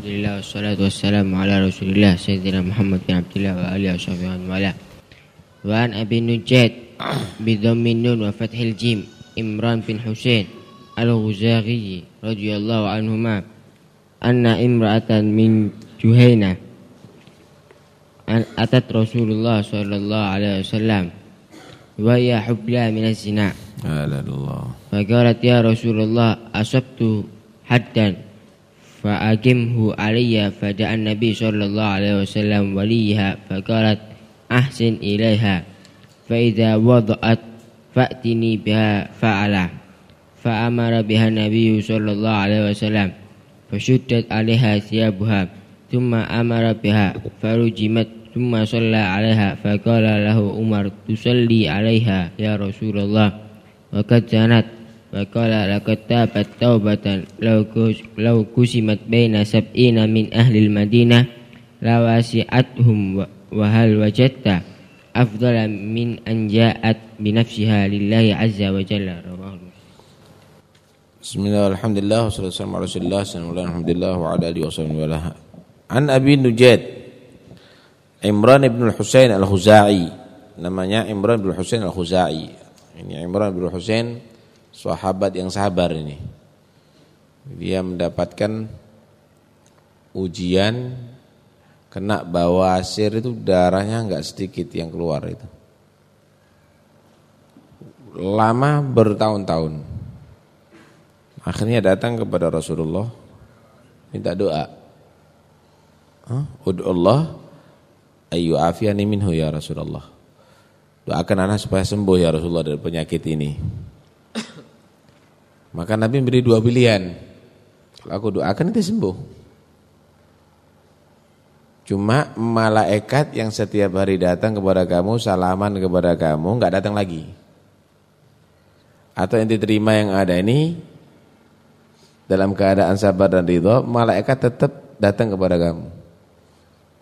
الحمد لله والصلاة والسلام على رسول الله سيدنا محمد بن عبد الله وآله وصحبه وسلم وعن أبي النجاد بضم النون وفتح الجيم إمران بن حسين الغزاغي رضي الله عنهما أن امرأة من جهينة أتت رسول الله صلى الله عليه وسلم وهي حبلى من الزنا الله فقالت يا رسول الله أصبت حدا فأقمه علي فجاء النبي صلى الله عليه وسلم وليها فقالت أحسن إليها فإذا وضعت فأتني بها فعلا. فأمر بها النبي صلى الله عليه وسلم فشدت عليها ثيابها ثم أمر بها فرجمت ثم صلى عليها فقال له عمر تصلي عليها يا رسول الله. وقد زنت وقال لقد تابت توبة لو لو قسمت بين سبعين من أهل المدينة لواسعتهم وهل وجدت أفضل من أن جاءت بنفسها لله عز وجل رواه بسم الله والحمد لله والصلاة والسلام على رسول الله صلى الله عليه وسلم وعلى آله وصحبه عن أبي نجاد Imran bin Husain al-Khuzai namanya Imran bin Husain al-Khuzai ini Imran bin Husain sahabat yang sabar ini. Dia mendapatkan ujian kena bawasir itu darahnya enggak sedikit yang keluar itu. Lama bertahun-tahun. Akhirnya datang kepada Rasulullah minta doa. Huh? Allah ayu afiani minhu ya Rasulullah. Doakan anak supaya sembuh ya Rasulullah dari penyakit ini. Maka Nabi beri dua pilihan. Kalau aku doakan itu sembuh. Cuma malaikat yang setiap hari datang kepada kamu, salaman kepada kamu, nggak datang lagi. Atau yang diterima yang ada ini dalam keadaan sabar dan ridho, malaikat tetap datang kepada kamu.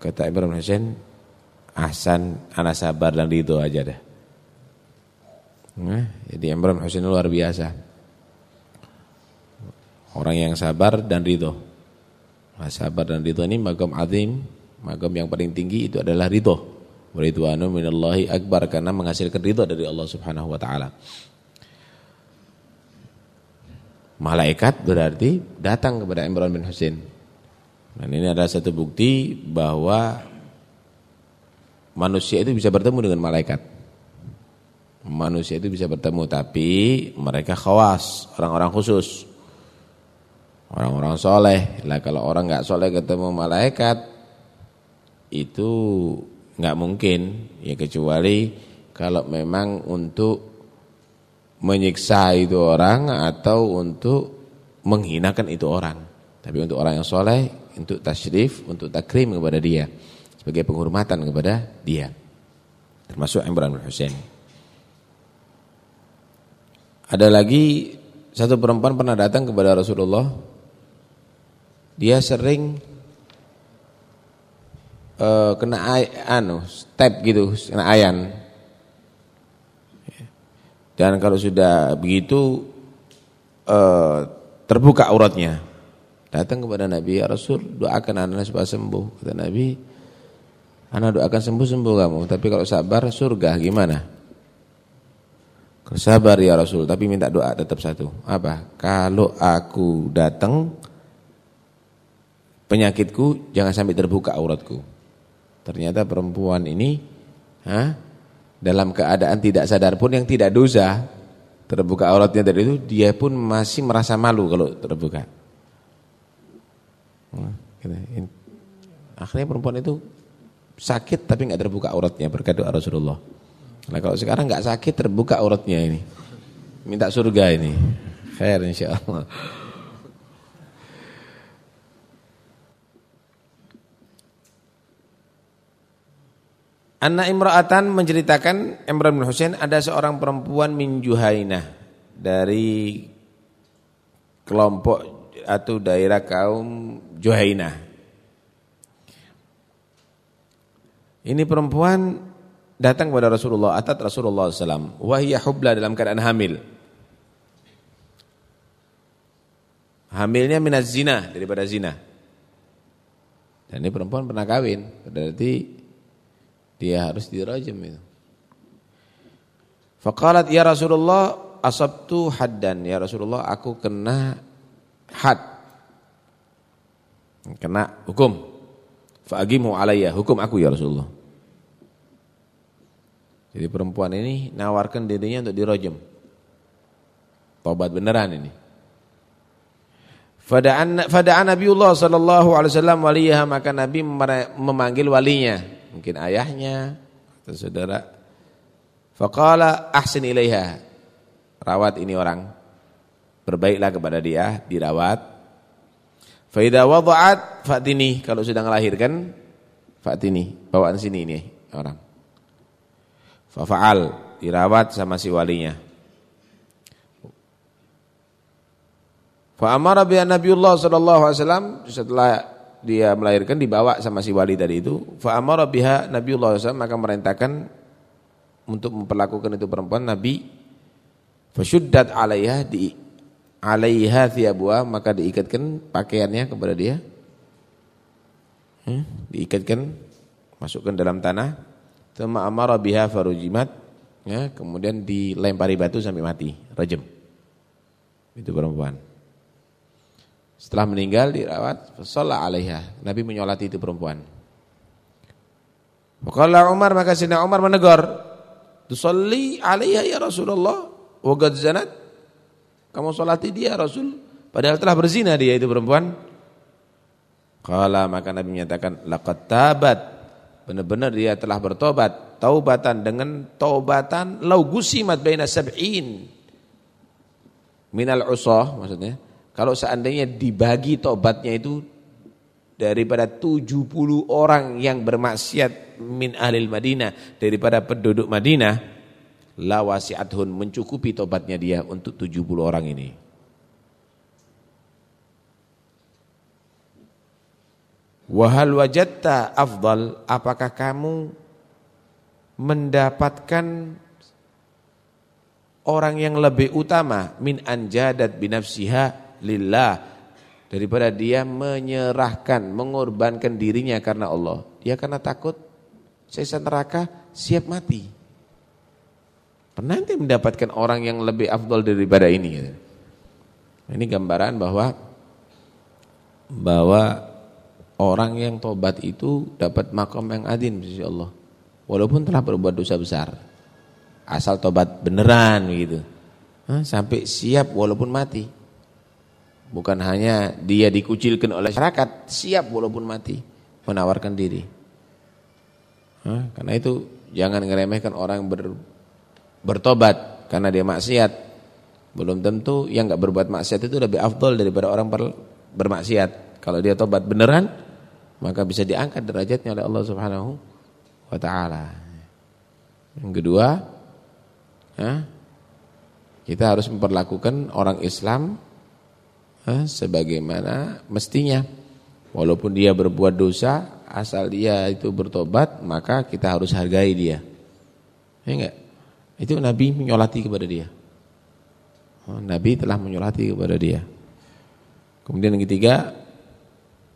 Kata Ibrahim Hussein, Ahsan, anak sabar dan ridho aja dah. Nah, jadi Imran Hussein luar biasa. Orang yang sabar dan ridho. Nah, sabar dan ridho ini magam azim, magam yang paling tinggi itu adalah ridho. Ridwanu minallahi akbar karena menghasilkan ridho dari Allah Subhanahu wa taala. Malaikat berarti datang kepada Imran bin Husain. Dan ini adalah satu bukti bahwa manusia itu bisa bertemu dengan malaikat. Manusia itu bisa bertemu tapi mereka khawas, orang-orang khusus. Orang-orang soleh, lah kalau orang nggak soleh ketemu malaikat itu nggak mungkin ya kecuali kalau memang untuk menyiksa itu orang atau untuk menghinakan itu orang. Tapi untuk orang yang soleh, untuk tasyrif, untuk takrim kepada dia sebagai penghormatan kepada dia. Termasuk Imran bin Husain. Ada lagi satu perempuan pernah datang kepada Rasulullah dia sering uh, kena anu step gitu, kena ayan. Dan kalau sudah begitu uh, terbuka auratnya. Datang kepada Nabi, ya Rasul, doakan anak supaya sembuh. Kata Nabi, anak doakan sembuh-sembuh kamu, tapi kalau sabar surga gimana? Kalau sabar ya Rasul, tapi minta doa tetap satu. Apa? Kalau aku datang penyakitku jangan sampai terbuka auratku. Ternyata perempuan ini ha, dalam keadaan tidak sadar pun yang tidak dosa terbuka auratnya dari itu dia pun masih merasa malu kalau terbuka. Gitu. Akhirnya perempuan itu sakit tapi nggak terbuka auratnya berkat doa Rasulullah. Nah kalau sekarang nggak sakit terbuka auratnya ini, minta surga ini, khair insyaallah. Anna Imra'atan menceritakan Imran bin Husain ada seorang perempuan min Juhainah dari kelompok atau daerah kaum Juhainah. Ini perempuan datang kepada Rasulullah, atat Rasulullah SAW. Wahiyah hubla dalam keadaan hamil. Hamilnya minaz zina, daripada zina. Dan ini perempuan pernah kawin, berarti dia harus dirajam itu. Faqalat ya Rasulullah asabtu haddan ya Rasulullah aku kena had. Kena hukum. Fa'agimu alayya hukum aku ya Rasulullah. Jadi perempuan ini nawarkan dirinya untuk dirajam. Tobat beneran ini. Fada'an fada'an Nabiullah sallallahu alaihi wasallam waliyaha maka Nabi memanggil walinya, mungkin ayahnya atau saudara. Faqala ahsin ilaiha. Rawat ini orang. Berbaiklah kepada dia, dirawat. Fa idza wada'at fatini, kalau sudah melahirkan fatini, bawaan sini ini orang. Fa fa'al, dirawat sama si walinya. Fa amara bi Nabiullah sallallahu alaihi wasallam setelah dia melahirkan dibawa sama si wali tadi itu. Fa amara biha Nabiullah SAW maka merintahkan untuk memperlakukan itu perempuan Nabi fasyuddat 'alaiha di 'alaiha thiyabuha maka diikatkan pakaiannya kepada dia. Hmm, diikatkan masukkan dalam tanah. Tsumma amara biha farujimat ya, kemudian dilempari batu sampai mati, rajam. Itu perempuan. Setelah meninggal dirawat, sholat alaiha. Nabi menyolati itu perempuan. Wakala Umar maka Sina Umar menegur, "Tusalli alaiha ya Rasulullah wa zanat?" Kamu solati dia Rasul, padahal telah berzina dia itu perempuan. Kala maka Nabi menyatakan, "Laqad tabat." Benar-benar dia telah bertobat, taubatan dengan taubatan lau gusimat baina sab'in minal usah maksudnya kalau seandainya dibagi tobatnya itu daripada 70 orang yang bermaksiat min ahlil Madinah daripada penduduk Madinah la wasi'athun mencukupi tobatnya dia untuk 70 orang ini. Wahal wajadta afdal apakah kamu mendapatkan orang yang lebih utama min anjadat binafsiha lillah daripada dia menyerahkan, mengorbankan dirinya karena Allah. Dia karena takut saya neraka siap mati. Pernah nanti mendapatkan orang yang lebih afdol daripada ini. Ini gambaran bahwa bahwa orang yang tobat itu dapat makom yang adin sisi Allah. Walaupun telah berbuat dosa besar. Asal tobat beneran gitu. Sampai siap walaupun mati. Bukan hanya dia dikucilkan oleh masyarakat, siap walaupun mati menawarkan diri. Hah? Karena itu jangan ngeremehkan orang ber, bertobat karena dia maksiat. Belum tentu yang nggak berbuat maksiat itu lebih afdol daripada orang ber, bermaksiat. Kalau dia tobat beneran, maka bisa diangkat derajatnya oleh Allah Subhanahu wa taala. Yang kedua, ya, kita harus memperlakukan orang Islam eh, sebagaimana mestinya. Walaupun dia berbuat dosa, asal dia itu bertobat, maka kita harus hargai dia. Ya enggak? Itu Nabi menyolati kepada dia. Oh, Nabi telah menyolati kepada dia. Kemudian yang ketiga,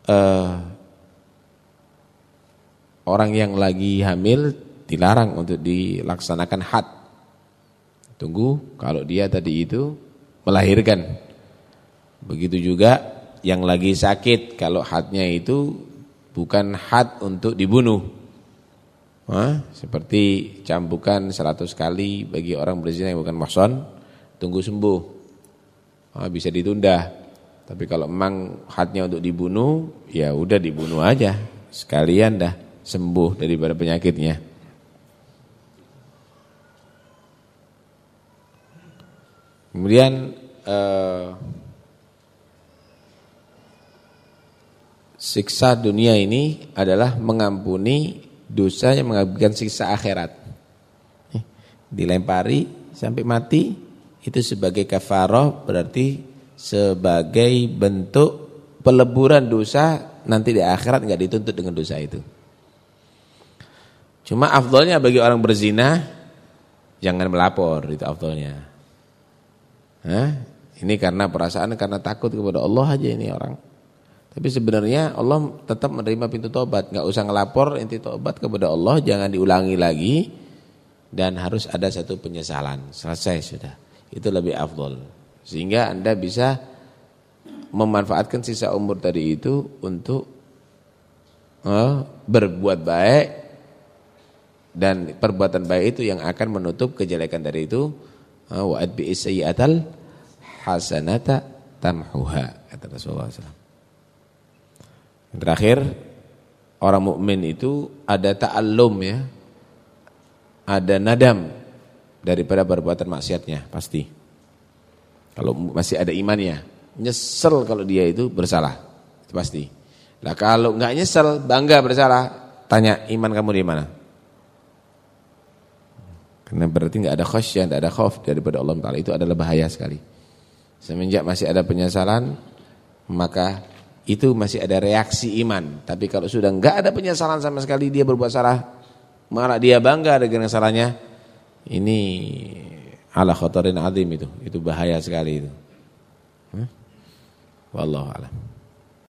eh, orang yang lagi hamil dilarang untuk dilaksanakan had. Tunggu kalau dia tadi itu melahirkan. Begitu juga yang lagi sakit kalau hadnya itu bukan had untuk dibunuh. Hah? Seperti cambukan 100 kali bagi orang berzina yang bukan muhson, tunggu sembuh. Hah, bisa ditunda. Tapi kalau memang hadnya untuk dibunuh, ya udah dibunuh aja. Sekalian dah sembuh daripada penyakitnya. Kemudian eh, Siksa dunia ini adalah mengampuni dosa yang mengakibatkan siksa akhirat. Eh, dilempari sampai mati itu sebagai kafaroh berarti sebagai bentuk peleburan dosa nanti di akhirat nggak dituntut dengan dosa itu. Cuma afdolnya bagi orang berzina jangan melapor itu afdolnya. Hah? Ini karena perasaan karena takut kepada Allah aja ini orang. Tapi sebenarnya Allah tetap menerima pintu tobat. Nggak usah ngelapor inti tobat kepada Allah, jangan diulangi lagi. Dan harus ada satu penyesalan. Selesai sudah. Itu lebih afdol. Sehingga Anda bisa memanfaatkan sisa umur tadi itu untuk uh, berbuat baik. Dan perbuatan baik itu yang akan menutup kejelekan dari itu. Uh, Wa'ad bi'isayyatal hasanata tamhuha. Kata Rasulullah SAW. Yang terakhir, orang mukmin itu ada ta'allum ya. Ada nadam daripada perbuatan maksiatnya, pasti. Kalau masih ada imannya, nyesel kalau dia itu bersalah, itu pasti. Nah kalau nggak nyesel, bangga bersalah, tanya iman kamu di mana? Karena berarti nggak ada khasyah, nggak ada khauf daripada Allah Taala itu adalah bahaya sekali. Semenjak masih ada penyesalan, maka itu masih ada reaksi iman. Tapi kalau sudah enggak ada penyesalan sama sekali dia berbuat salah, malah dia bangga dengan salahnya, ini ala khotorin azim itu. Itu bahaya sekali itu. Hmm? Wallahu a'lam.